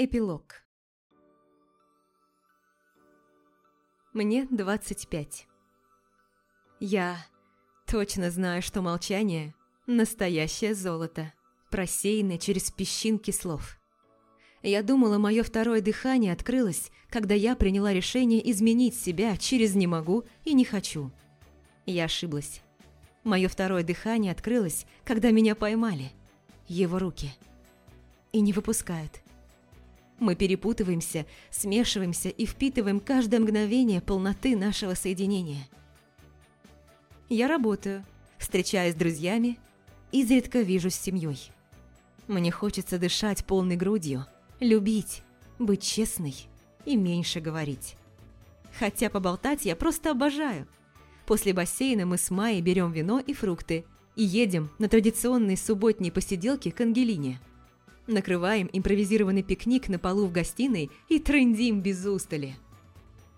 Эпилог Мне 25. Я точно знаю, что молчание – настоящее золото, просеянное через песчинки слов. Я думала, мое второе дыхание открылось, когда я приняла решение изменить себя через «не могу» и «не хочу». Я ошиблась. Мое второе дыхание открылось, когда меня поймали. Его руки. И не выпускают. Мы перепутываемся, смешиваемся и впитываем каждое мгновение полноты нашего соединения. Я работаю, встречаюсь с друзьями, изредка вижусь с семьей. Мне хочется дышать полной грудью, любить, быть честной и меньше говорить. Хотя поболтать я просто обожаю. После бассейна мы с Майей берем вино и фрукты и едем на традиционные субботние посиделки к Ангелине – накрываем импровизированный пикник на полу в гостиной и трендим без устали.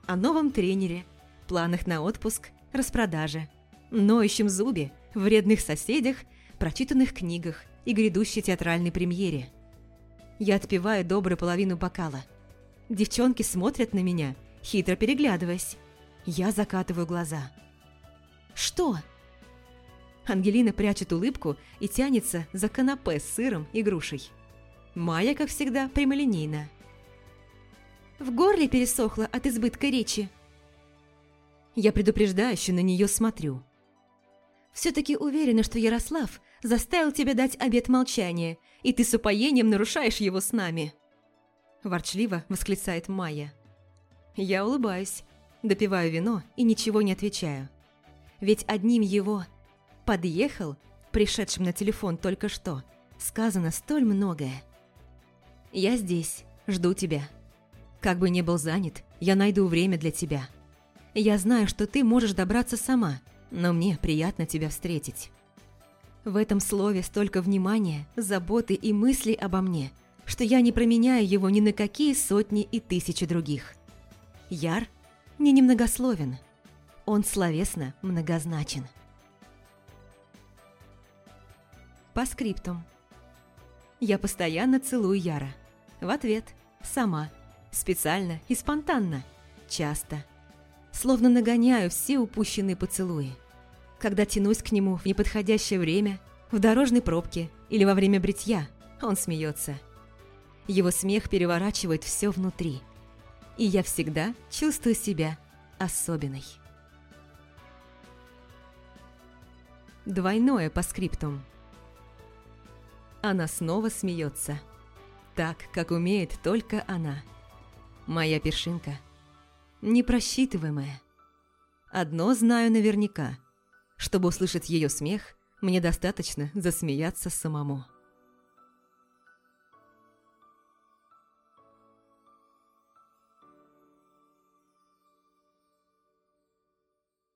О новом тренере, планах на отпуск, распродаже, ноющем зубе, вредных соседях, прочитанных книгах и грядущей театральной премьере. Я отпиваю добрую половину бокала. Девчонки смотрят на меня, хитро переглядываясь. Я закатываю глаза. «Что?» Ангелина прячет улыбку и тянется за канапе с сыром и грушей. Майя, как всегда, прямолинейна. В горле пересохло от избытка речи. Я предупреждающе на нее смотрю. Все-таки уверена, что Ярослав заставил тебя дать обет молчания, и ты с упоением нарушаешь его с нами. Ворчливо восклицает Майя. Я улыбаюсь, допиваю вино и ничего не отвечаю. Ведь одним его «подъехал», пришедшим на телефон только что, сказано столь многое. Я здесь, жду тебя. Как бы ни был занят, я найду время для тебя. Я знаю, что ты можешь добраться сама, но мне приятно тебя встретить. В этом слове столько внимания, заботы и мыслей обо мне, что я не променяю его ни на какие сотни и тысячи других. Яр не немногословен, он словесно многозначен. По скриптум. Я постоянно целую Яра. В ответ сама, специально и спонтанно, часто. Словно нагоняю все упущенные поцелуи. Когда тянусь к нему в неподходящее время, в дорожной пробке или во время бритья, он смеется. Его смех переворачивает все внутри. И я всегда чувствую себя особенной. Двойное по скриптум. Она снова смеется так, как умеет только она. Моя першинка. Непросчитываемая. Одно знаю наверняка. Чтобы услышать ее смех, мне достаточно засмеяться самому.